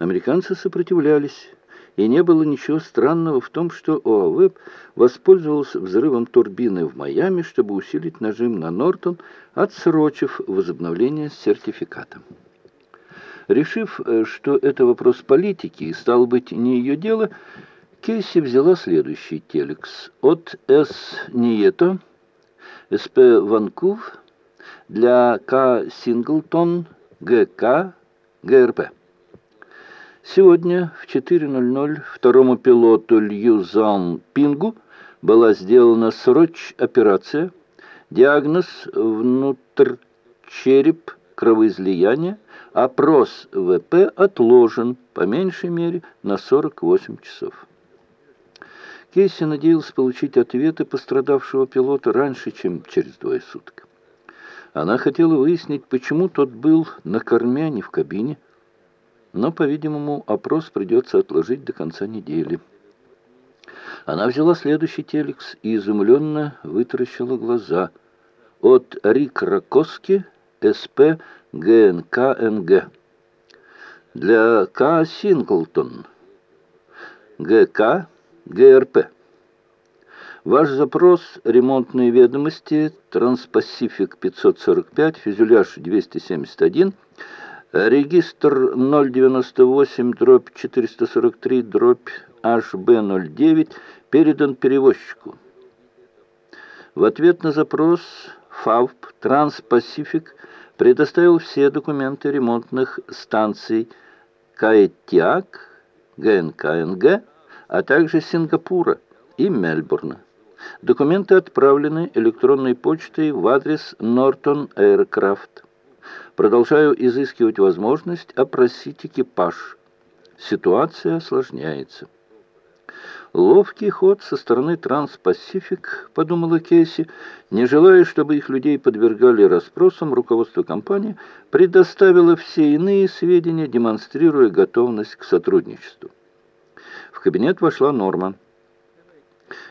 Американцы сопротивлялись, и не было ничего странного в том, что ОАВ воспользовался взрывом турбины в Майами, чтобы усилить нажим на Нортон, отсрочив возобновление сертификата. Решив, э, что это вопрос политики и, стало быть, не ее дело, Кейси взяла следующий телекс от С. Нието, СП Ванкув, для К. Синглтон, ГК, ГРП. Сегодня в 4.00 второму пилоту Лью Зан Пингу была сделана сроч операция, диагноз внутричереп кровоизлияния, опрос ВП отложен по меньшей мере на 48 часов. Кейси надеялся получить ответы пострадавшего пилота раньше, чем через двое суток. Она хотела выяснить, почему тот был на корме, а не в кабине, но, по-видимому, опрос придется отложить до конца недели. Она взяла следующий телекс и изумленно вытаращила глаза. От Рик Ракоски, СП ГНК-НГ. Для К. Синглтон. ГК ГРП. Ваш запрос – ремонтные ведомости, Транспасифик 545, фюзеляж 271, Регистр 098, дробь 443, дробь HB09 передан перевозчику. В ответ на запрос ФАВП Транспасифик предоставил все документы ремонтных станций КАЭТИАК, ГНКНГ, а также Сингапура и Мельбурна. Документы отправлены электронной почтой в адрес Нортон Aircraft. Продолжаю изыскивать возможность опросить экипаж. Ситуация осложняется. Ловкий ход со стороны Транспасифик, подумала Кейси, не желая, чтобы их людей подвергали расспросам, руководство компании предоставило все иные сведения, демонстрируя готовность к сотрудничеству. В кабинет вошла Норма.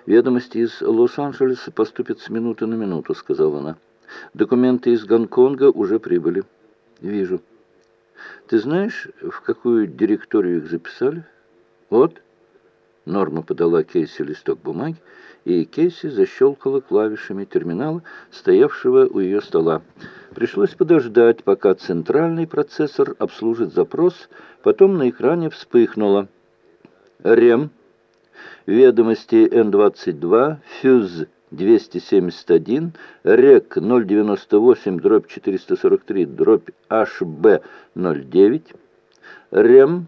«Ведомости из Лос-Анджелеса поступят с минуты на минуту», — сказала она. «Документы из Гонконга уже прибыли». Вижу. Ты знаешь, в какую директорию их записали? Вот. Норма подала Кейси листок бумаги, и Кейси защелкала клавишами терминала, стоявшего у ее стола. Пришлось подождать, пока центральный процессор обслужит запрос, потом на экране вспыхнуло. РЕМ, ведомости Н-22, фюз 271, РЕК 098, дробь 443, дробь HB 09, РЕМ,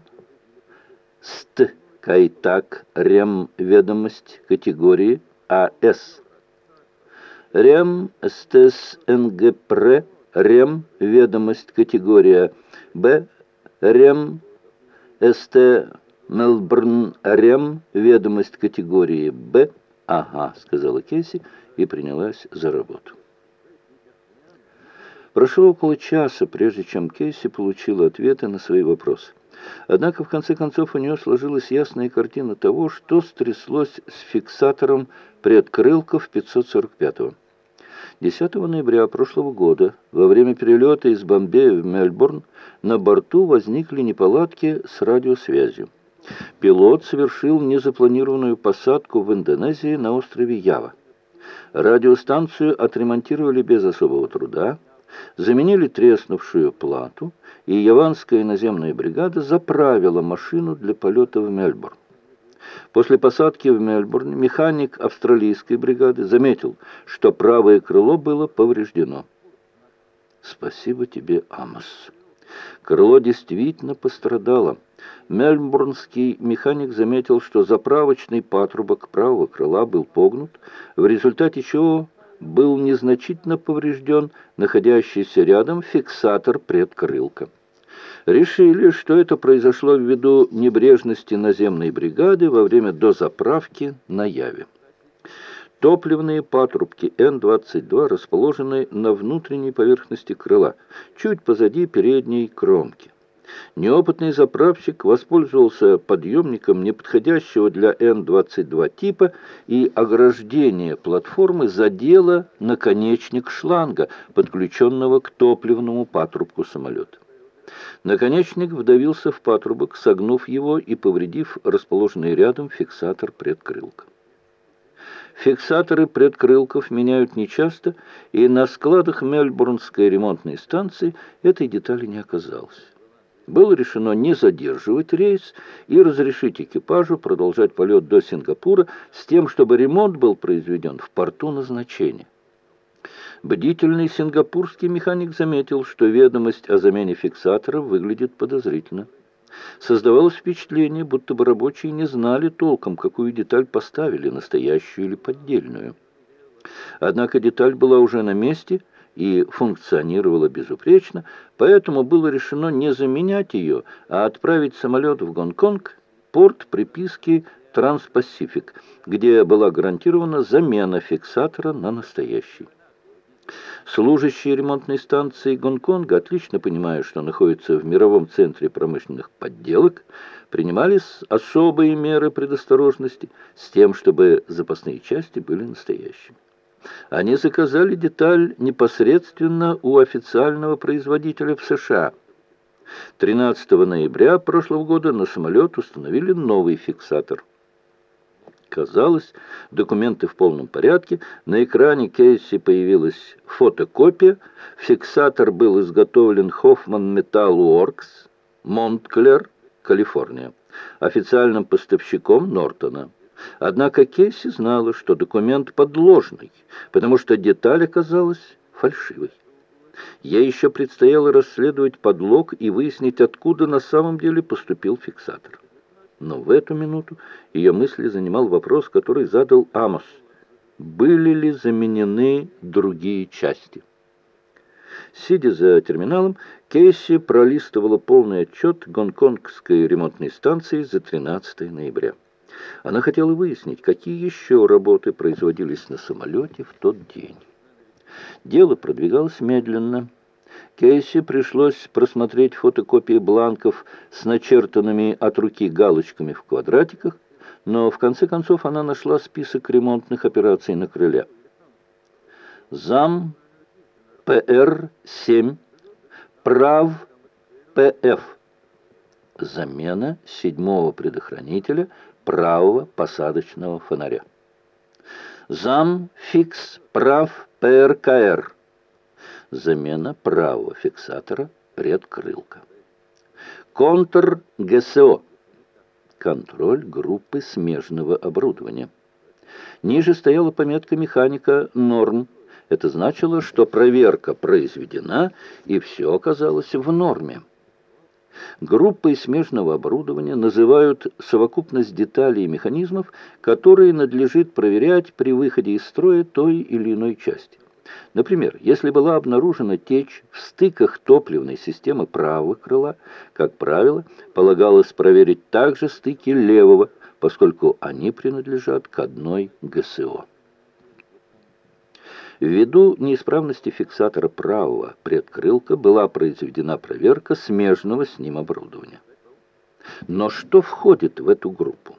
СТ, Кайтак, РЕМ, ведомость категории АС, РЕМ, СТС, НГПР, РЕМ, ведомость категория Б, РЕМ, СТ, Мелбурн, РЕМ, ведомость категории Б, «Ага», — сказала Кейси и принялась за работу. Прошло около часа, прежде чем Кейси получила ответы на свои вопросы. Однако, в конце концов, у нее сложилась ясная картина того, что стряслось с фиксатором предкрылков 545-го. 10 ноября прошлого года, во время перелета из Бомбея в Мельбурн, на борту возникли неполадки с радиосвязью. Пилот совершил незапланированную посадку в Индонезии на острове Ява. Радиостанцию отремонтировали без особого труда, заменили треснувшую плату, и яванская наземная бригада заправила машину для полета в Мельбурн. После посадки в Мельбурне механик австралийской бригады заметил, что правое крыло было повреждено. «Спасибо тебе, Амос. Крыло действительно пострадало». Мельбурнский механик заметил, что заправочный патрубок правого крыла был погнут, в результате чего был незначительно поврежден находящийся рядом фиксатор предкрылка. Решили, что это произошло ввиду небрежности наземной бригады во время дозаправки на Яве. Топливные патрубки Н-22 расположены на внутренней поверхности крыла, чуть позади передней кромки. Неопытный заправщик воспользовался подъемником неподходящего для Н-22 типа и ограждение платформы задело наконечник шланга, подключенного к топливному патрубку самолета. Наконечник вдавился в патрубок, согнув его и повредив расположенный рядом фиксатор предкрылка. Фиксаторы предкрылков меняют нечасто, и на складах Мельбурнской ремонтной станции этой детали не оказалось. Было решено не задерживать рейс и разрешить экипажу продолжать полет до Сингапура с тем, чтобы ремонт был произведен в порту назначения. Бдительный сингапурский механик заметил, что ведомость о замене фиксатора выглядит подозрительно. Создавалось впечатление, будто бы рабочие не знали толком, какую деталь поставили, настоящую или поддельную. Однако деталь была уже на месте и функционировала безупречно, поэтому было решено не заменять ее, а отправить самолет в Гонконг, порт приписки Транспасифик, где была гарантирована замена фиксатора на настоящий. Служащие ремонтной станции Гонконга, отлично понимая, что находится в мировом центре промышленных подделок, принимались особые меры предосторожности с тем, чтобы запасные части были настоящими. Они заказали деталь непосредственно у официального производителя в США. 13 ноября прошлого года на самолет установили новый фиксатор – Казалось, документы в полном порядке. На экране Кейси появилась фотокопия. Фиксатор был изготовлен Hoffman Metal Works, Монтклер, Калифорния, официальным поставщиком Нортона. Однако Кейси знала, что документ подложный, потому что деталь оказалась фальшивой. Ей еще предстояло расследовать подлог и выяснить, откуда на самом деле поступил фиксатор. Но в эту минуту ее мысли занимал вопрос, который задал Амос. Были ли заменены другие части? Сидя за терминалом, Кейси пролистывала полный отчет гонконгской ремонтной станции за 13 ноября. Она хотела выяснить, какие еще работы производились на самолете в тот день. Дело продвигалось медленно. Кейси пришлось просмотреть фотокопии бланков с начертанными от руки галочками в квадратиках, но в конце концов она нашла список ремонтных операций на крыле. Зам ПР-7, прав ПФ. Замена седьмого предохранителя правого посадочного фонаря. Зам фикс прав ПРКР замена правого фиксатора предкрылка. Контр ГСО. Контроль группы смежного оборудования. Ниже стояла пометка механика «Норм». Это значило, что проверка произведена, и все оказалось в норме. Группой смежного оборудования называют совокупность деталей и механизмов, которые надлежит проверять при выходе из строя той или иной части. Например, если была обнаружена течь в стыках топливной системы правого крыла, как правило, полагалось проверить также стыки левого, поскольку они принадлежат к одной ГСО. Ввиду неисправности фиксатора правого предкрылка была произведена проверка смежного с ним оборудования. Но что входит в эту группу?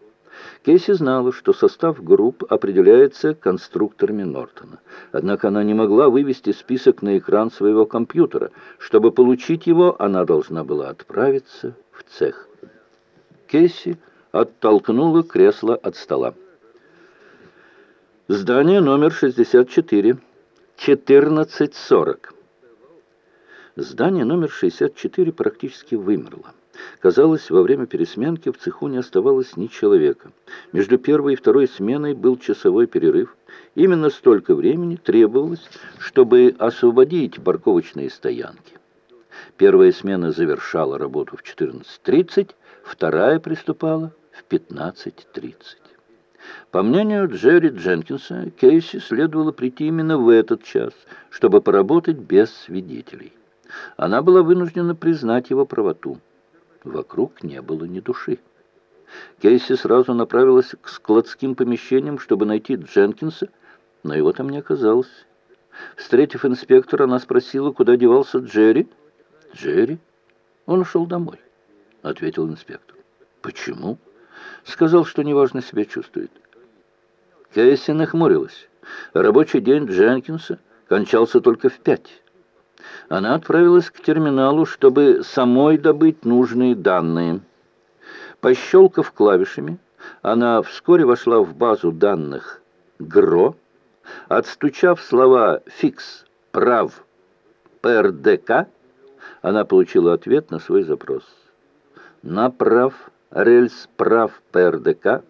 Кейси знала, что состав групп определяется конструкторами Нортона. Однако она не могла вывести список на экран своего компьютера. Чтобы получить его, она должна была отправиться в цех. Кейси оттолкнула кресло от стола. Здание номер 64, 1440. Здание номер 64 практически вымерло. Казалось, во время пересменки в цеху не оставалось ни человека. Между первой и второй сменой был часовой перерыв. Именно столько времени требовалось, чтобы освободить парковочные стоянки. Первая смена завершала работу в 14.30, вторая приступала в 15.30. По мнению Джерри Дженкинса, Кейси следовало прийти именно в этот час, чтобы поработать без свидетелей. Она была вынуждена признать его правоту. Вокруг не было ни души. Кейси сразу направилась к складским помещениям, чтобы найти Дженкинса, но его там не оказалось. Встретив инспектора, она спросила, куда девался Джерри. «Джерри? Он ушел домой», — ответил инспектор. «Почему?» «Сказал, что неважно себя чувствует». Кейси нахмурилась. Рабочий день Дженкинса кончался только в пять. Она отправилась к терминалу, чтобы самой добыть нужные данные. Пощелкав клавишами, она вскоре вошла в базу данных ГРО, отстучав слова «фикс», «прав», «ПРДК», она получила ответ на свой запрос. Направ, рельс прав ПРДК,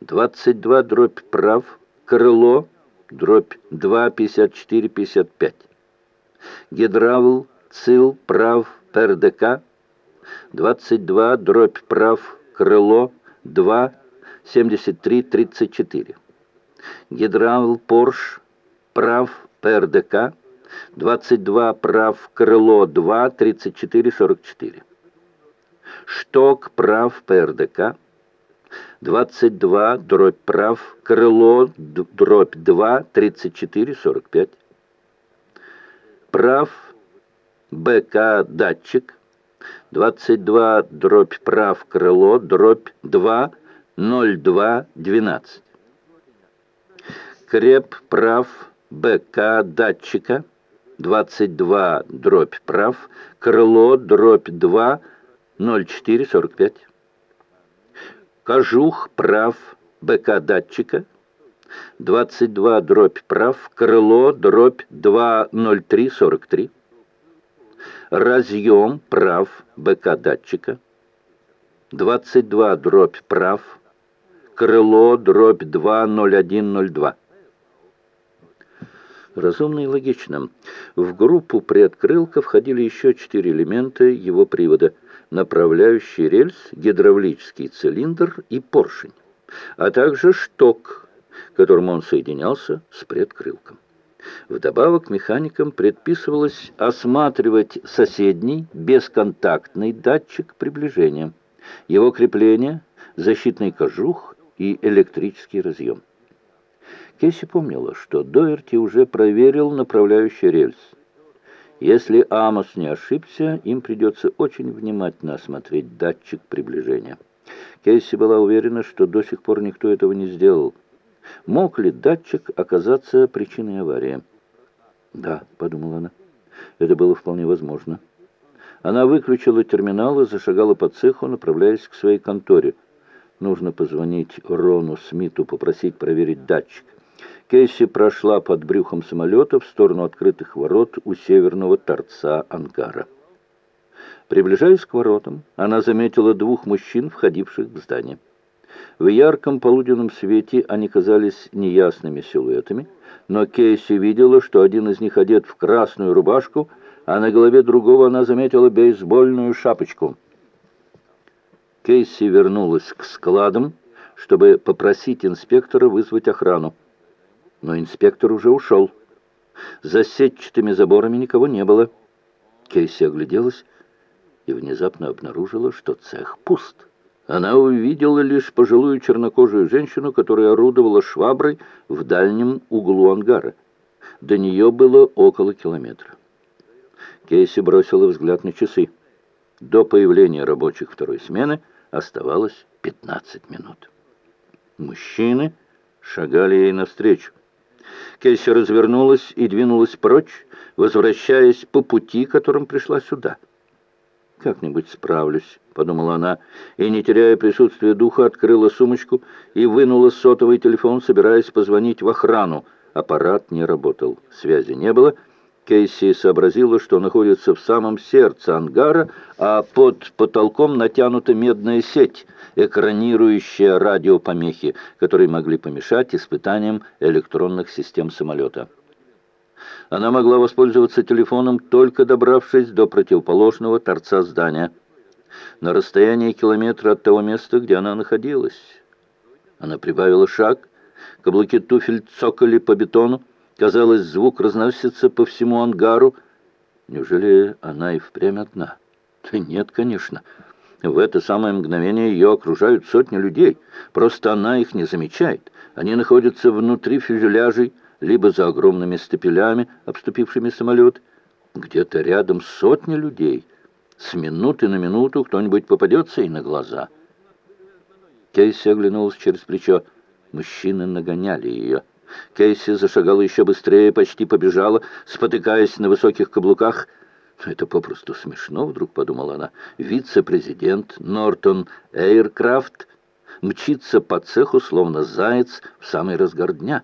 22 дробь прав, крыло, дробь 2, 54, 55. Гидравл, цил, прав, ПРДК, 22 дробь прав, крыло, 2, 73, 34. Гидравл, Порш, прав, ПРДК, 22 прав, крыло 2, 34, 44. Шток прав, ПРДК, 22 дробь прав, крыло дробь 2, 34, 45. Прав, БК датчик, 22 дробь прав, крыло дробь 2, 02, 12. Креп прав, БК датчика, 22 дробь прав, крыло дробь 2, 0445. Кожух прав, БК датчика, 22 дробь прав, крыло дробь 20343. Разъем прав БК датчика, 22 дробь прав, крыло дробь 20102. Разумно и логично. В группу приоткрылка входили еще четыре элемента его привода. Направляющий рельс, гидравлический цилиндр и поршень, а также шток, которым он соединялся с предкрылком. Вдобавок механикам предписывалось осматривать соседний бесконтактный датчик приближения, его крепление, защитный кожух и электрический разъем. Кейси помнила, что Доерти уже проверил направляющий рельс. Если Амос не ошибся, им придется очень внимательно осмотреть датчик приближения. Кейси была уверена, что до сих пор никто этого не сделал. Мог ли датчик оказаться причиной аварии? «Да», — подумала она, — «это было вполне возможно». Она выключила терминал и зашагала по цеху, направляясь к своей конторе. Нужно позвонить Рону Смиту, попросить проверить датчик. Кейси прошла под брюхом самолета в сторону открытых ворот у северного торца ангара. Приближаясь к воротам, она заметила двух мужчин, входивших в здание. В ярком полуденном свете они казались неясными силуэтами, но Кейси видела, что один из них одет в красную рубашку, а на голове другого она заметила бейсбольную шапочку. Кейси вернулась к складам, чтобы попросить инспектора вызвать охрану но инспектор уже ушел. За сетчатыми заборами никого не было. Кейси огляделась и внезапно обнаружила, что цех пуст. Она увидела лишь пожилую чернокожую женщину, которая орудовала шваброй в дальнем углу ангара. До нее было около километра. Кейси бросила взгляд на часы. До появления рабочих второй смены оставалось 15 минут. Мужчины шагали ей навстречу. Кейси развернулась и двинулась прочь, возвращаясь по пути, которым пришла сюда. «Как-нибудь справлюсь», — подумала она, и, не теряя присутствия духа, открыла сумочку и вынула сотовый телефон, собираясь позвонить в охрану. Аппарат не работал, связи не было, — Кейси сообразила, что находится в самом сердце ангара, а под потолком натянута медная сеть, экранирующая радиопомехи, которые могли помешать испытаниям электронных систем самолета. Она могла воспользоваться телефоном, только добравшись до противоположного торца здания, на расстоянии километра от того места, где она находилась. Она прибавила шаг, каблуки туфель цокали по бетону, Казалось, звук разносится по всему ангару. Неужели она и впрямь одна? Да нет, конечно. В это самое мгновение ее окружают сотни людей. Просто она их не замечает. Они находятся внутри фюзеляжей, либо за огромными стапелями, обступившими самолет. Где-то рядом сотни людей. С минуты на минуту кто-нибудь попадется и на глаза. Кейси оглянулась через плечо. Мужчины нагоняли ее. Кейси зашагала еще быстрее, почти побежала, спотыкаясь на высоких каблуках. «Это попросту смешно», — вдруг подумала она. «Вице-президент Нортон Эйркрафт мчится по цеху, словно заяц, в самый разгар дня».